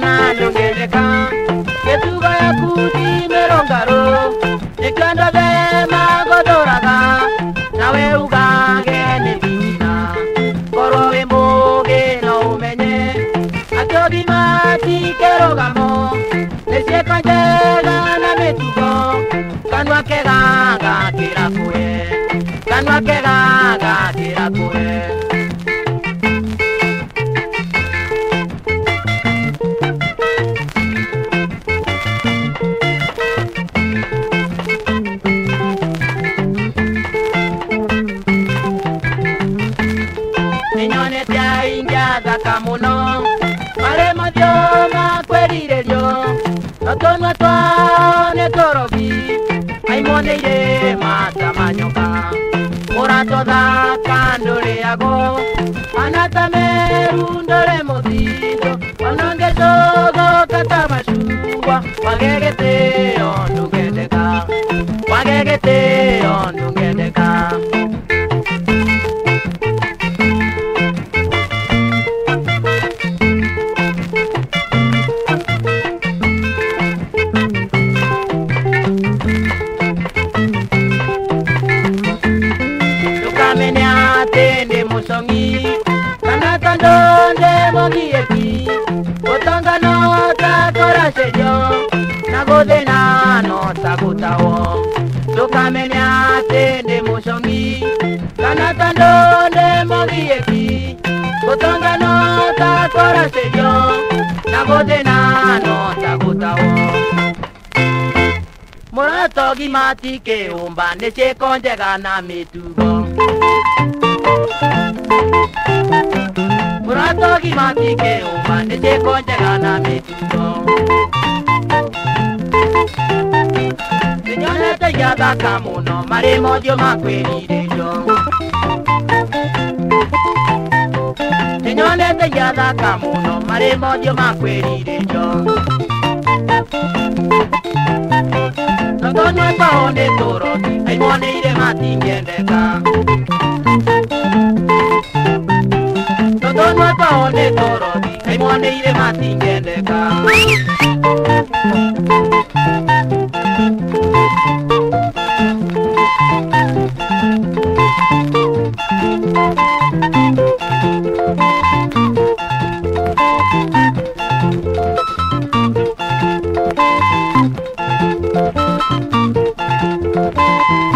na nyongeleka ketugo ya kutimero ngaro nikondo be magodoraga. Nawe ugage nebinyika koro wimbuge no umenye. Akiogimatikirogamo nesieko njega na mitugo. Kanwa keganga kirakuye kanwa ke twakeka muno. Maremo byo makwerire ryo notonwa twao nä tårobi aimone ire matamanyåka må ratå thaka ndå rä ago anatameru ndå rä må thindo ononge tå goka ta macungwa wagegä tä o ndå gendeka wagegä tä motene musongi kana kandonde mogieki otangano takorasejo nagodenano takutawo tukameniatende musongi kana kandonde mogieki otangano takorasejo nagodenano takutawo Murato gimati ke umba ne che konje na mitugo. Ciĩko njega na mĩtugo mũratogi matikĩũmba nĩ ciĩko njega na mĩtugo nĩnyonete igathaka mũno marĩ mondio ma kwĩrirĩrio nĩnyonete igathaka mũno marĩ mondio ma kwĩrirĩrio Tondũ kwao nĩ tũroti aimoneire aimoneire matingĩendeka Thank